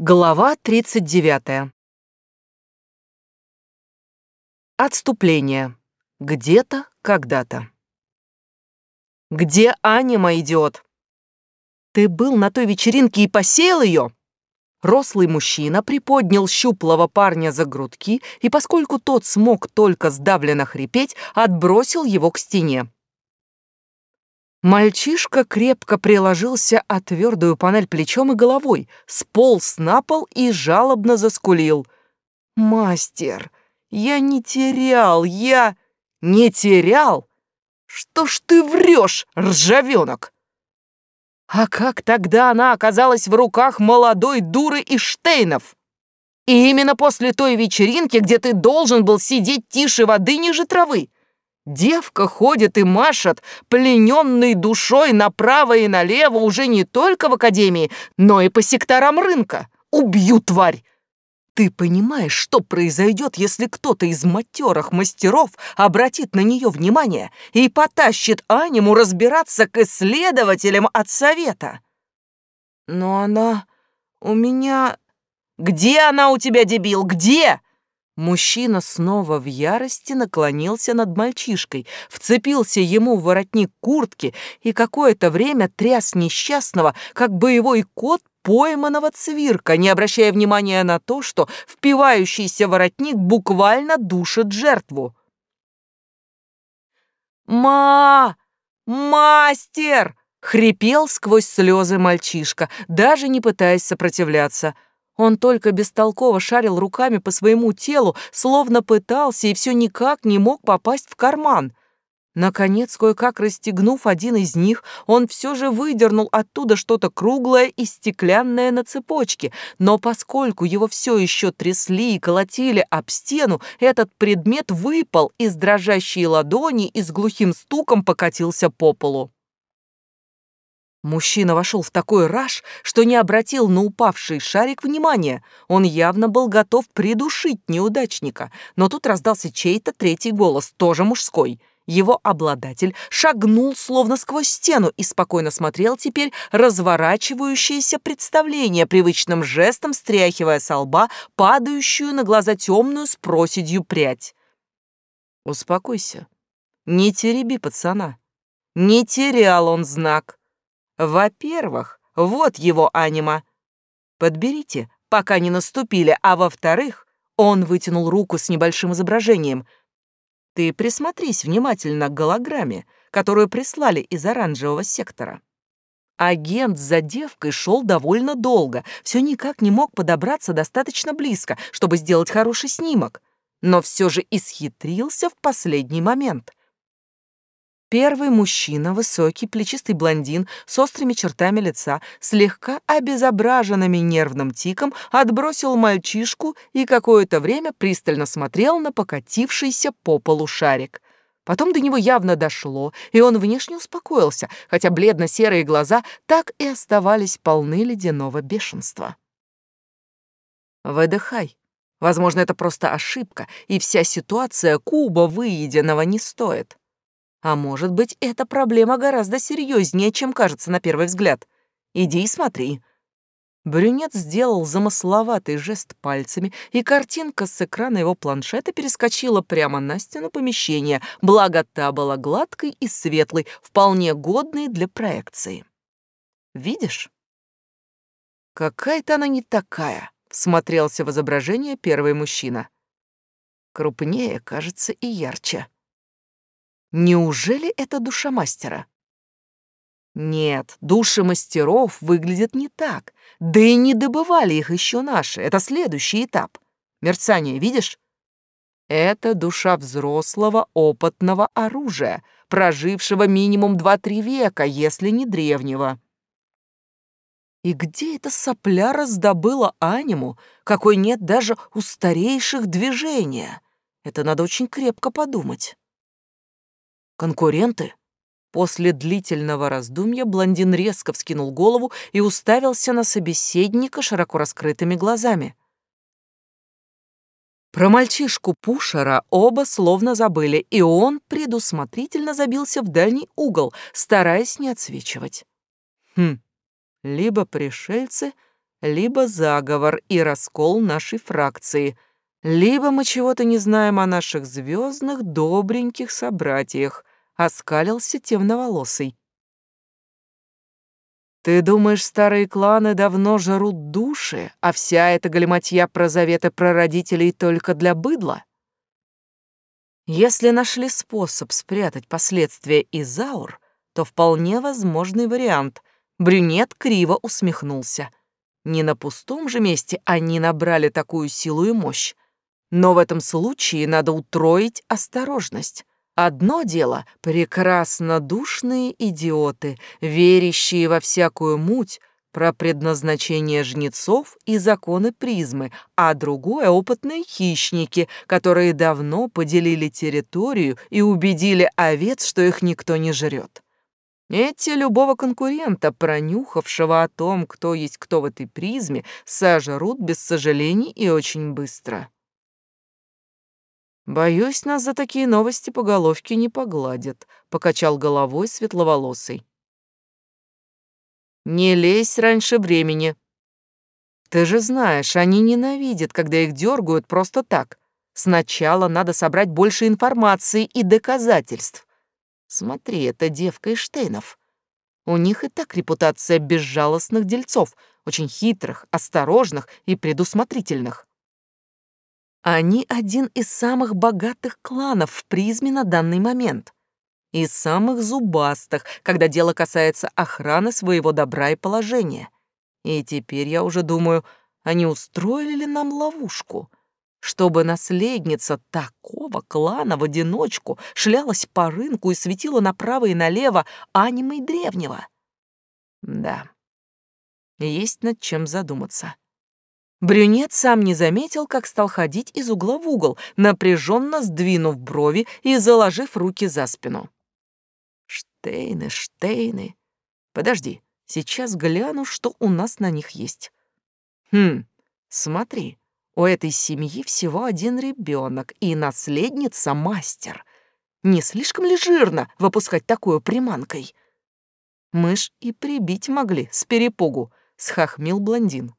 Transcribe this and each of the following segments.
Глава 39. Отступление. Где-то, когда-то. «Где Анима, идиот?» «Ты был на той вечеринке и посеял ее?» Рослый мужчина приподнял щуплого парня за грудки, и поскольку тот смог только сдавленно хрипеть, отбросил его к стене. Мальчишка крепко приложился о твердую панель плечом и головой, сполз на пол и жалобно заскулил. «Мастер, я не терял, я не терял? Что ж ты врешь, ржавенок?» А как тогда она оказалась в руках молодой дуры и Штейнов? И именно после той вечеринки, где ты должен был сидеть тише воды ниже травы. Девка ходит и машет, плененной душой направо и налево уже не только в академии, но и по секторам рынка. Убью, тварь! Ты понимаешь, что произойдет, если кто-то из матерых мастеров обратит на нее внимание и потащит аниму разбираться к исследователям от совета? Но она у меня... Где она у тебя, дебил, где? Мужчина снова в ярости наклонился над мальчишкой, вцепился ему в воротник куртки и какое-то время тряс несчастного, как боевой кот пойманного цвирка, не обращая внимания на то, что впивающийся воротник буквально душит жертву. «Ма! Мастер!» — хрипел сквозь слезы мальчишка, даже не пытаясь сопротивляться — он только бестолково шарил руками по своему телу, словно пытался и все никак не мог попасть в карман. Наконец, кое-как расстегнув один из них, он все же выдернул оттуда что-то круглое и стеклянное на цепочке, но поскольку его все еще трясли и колотили об стену, этот предмет выпал из дрожащей ладони и с глухим стуком покатился по полу. Мужчина вошел в такой раж, что не обратил на упавший шарик внимания. Он явно был готов придушить неудачника. Но тут раздался чей-то третий голос, тоже мужской. Его обладатель шагнул словно сквозь стену и спокойно смотрел теперь разворачивающееся представление, привычным жестом стряхивая со лба падающую на глаза темную с проседью прядь. «Успокойся. Не тереби пацана. Не терял он знак. Во-первых, вот его анима. Подберите, пока не наступили, а во-вторых, он вытянул руку с небольшим изображением. Ты присмотрись внимательно к голограмме, которую прислали из оранжевого сектора. Агент за девкой шел довольно долго, все никак не мог подобраться достаточно близко, чтобы сделать хороший снимок, но все же исхитрился в последний момент. Первый мужчина, высокий, плечистый блондин с острыми чертами лица, слегка обезображенными нервным тиком, отбросил мальчишку и какое-то время пристально смотрел на покатившийся по полу шарик. Потом до него явно дошло, и он внешне успокоился, хотя бледно-серые глаза так и оставались полны ледяного бешенства. «Выдыхай. Возможно, это просто ошибка, и вся ситуация куба выеденного не стоит». А может быть, эта проблема гораздо серьезнее, чем кажется на первый взгляд. Иди и смотри. Брюнет сделал замысловатый жест пальцами, и картинка с экрана его планшета перескочила прямо на стену помещения, благо та была гладкой и светлой, вполне годной для проекции. «Видишь?» «Какая-то она не такая», — всмотрелся в изображение первый мужчина. «Крупнее, кажется, и ярче». Неужели это душа мастера? Нет, души мастеров выглядят не так. Да и не добывали их еще наши. Это следующий этап. Мерцание, видишь? Это душа взрослого опытного оружия, прожившего минимум 2-3 века, если не древнего. И где эта сопля раздобыла аниму, какой нет даже у старейших движения? Это надо очень крепко подумать. Конкуренты? После длительного раздумья блондин резко вскинул голову и уставился на собеседника широко раскрытыми глазами. Про мальчишку Пушера оба словно забыли, и он предусмотрительно забился в дальний угол, стараясь не отсвечивать. Хм, либо пришельцы, либо заговор и раскол нашей фракции, либо мы чего-то не знаем о наших звездных добреньких собратьях, оскалился темноволосый. Ты думаешь, старые кланы давно жрут души, а вся эта галиматья про заветы прародителей только для быдла? Если нашли способ спрятать последствия Изаур, то вполне возможный вариант. Брюнет криво усмехнулся. Не на пустом же месте они набрали такую силу и мощь. Но в этом случае надо утроить осторожность. Одно дело — прекрасно душные идиоты, верящие во всякую муть, про предназначение жнецов и законы призмы, а другое — опытные хищники, которые давно поделили территорию и убедили овец, что их никто не жрет. Эти любого конкурента, пронюхавшего о том, кто есть кто в этой призме, сожрут без сожалений и очень быстро. «Боюсь, нас за такие новости по головке не погладят», — покачал головой светловолосый. «Не лезь раньше времени. Ты же знаешь, они ненавидят, когда их дергают просто так. Сначала надо собрать больше информации и доказательств. Смотри, это девка Эштейнов. У них и так репутация безжалостных дельцов, очень хитрых, осторожных и предусмотрительных. Они один из самых богатых кланов в призме на данный момент. И самых зубастых, когда дело касается охраны своего добра и положения. И теперь я уже думаю, они устроили ли нам ловушку, чтобы наследница такого клана в одиночку шлялась по рынку и светила направо и налево анимой древнего. Да, есть над чем задуматься. Брюнет сам не заметил, как стал ходить из угла в угол, напряженно сдвинув брови и заложив руки за спину. Штейны, штейны. Подожди, сейчас гляну, что у нас на них есть. Хм, смотри, у этой семьи всего один ребенок и наследница мастер. Не слишком ли жирно выпускать такую приманкой? Мы ж и прибить могли с перепугу, схохмил блондин.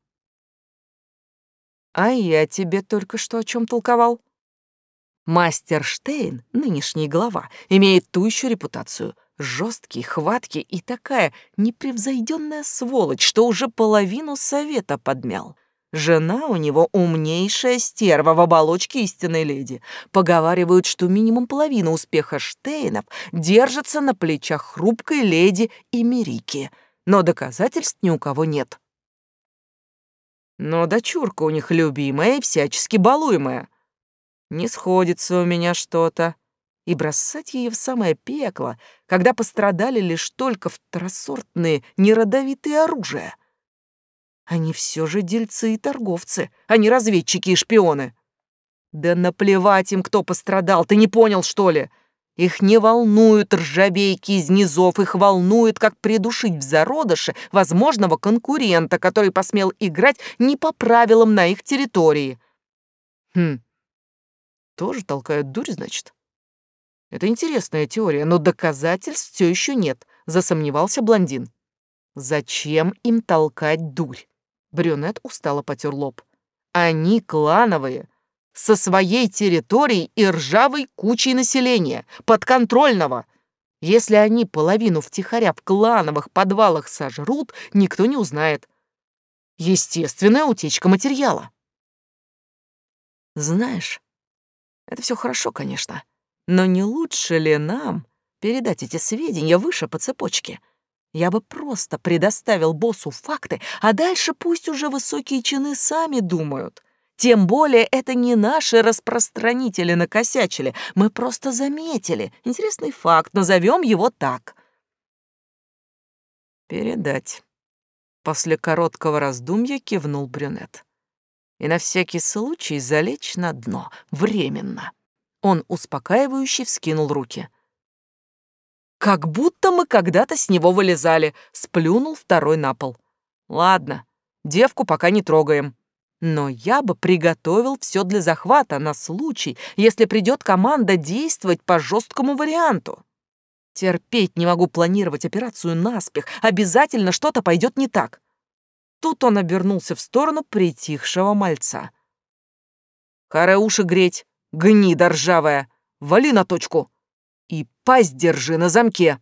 А я тебе только что о чем толковал? Мастер Штейн, нынешний глава, имеет ту еще репутацию. Жесткий, хваткий и такая непревзойденная сволочь, что уже половину совета подмял. Жена у него умнейшая стерва в оболочке истинной леди. Поговаривают, что минимум половина успеха Штейнов держится на плечах хрупкой леди Эмерики. Но доказательств ни у кого нет. Но дочурка у них любимая и всячески балуемая. Не сходится у меня что-то. И бросать ее в самое пекло, когда пострадали лишь только второсортные, неродовитые оружия. Они все же дельцы и торговцы, а не разведчики и шпионы. Да наплевать им, кто пострадал, ты не понял, что ли? Их не волнуют ржавейки из низов, их волнует, как придушить в зародыше возможного конкурента, который посмел играть не по правилам на их территории. Хм, тоже толкают дурь, значит? Это интересная теория, но доказательств все еще нет, засомневался блондин. Зачем им толкать дурь? Брюнет устало потер лоб. Они клановые, со своей территорией и ржавой кучей населения, подконтрольного. Если они половину втихаря в клановых подвалах сожрут, никто не узнает. Естественная утечка материала. Знаешь, это все хорошо, конечно, но не лучше ли нам передать эти сведения выше по цепочке? Я бы просто предоставил боссу факты, а дальше пусть уже высокие чины сами думают. Тем более это не наши распространители накосячили. Мы просто заметили. Интересный факт, назовем его так. Передать. После короткого раздумья кивнул брюнет. И на всякий случай залечь на дно. Временно. Он успокаивающе вскинул руки. Как будто мы когда-то с него вылезали. Сплюнул второй на пол. Ладно, девку пока не трогаем. Но я бы приготовил все для захвата на случай, если придет команда действовать по жесткому варианту. Терпеть не могу планировать операцию наспех. Обязательно что-то пойдет не так. Тут он обернулся в сторону притихшего мальца. «Харе уши греть, гнида ржавая, вали на точку и пасть держи на замке!»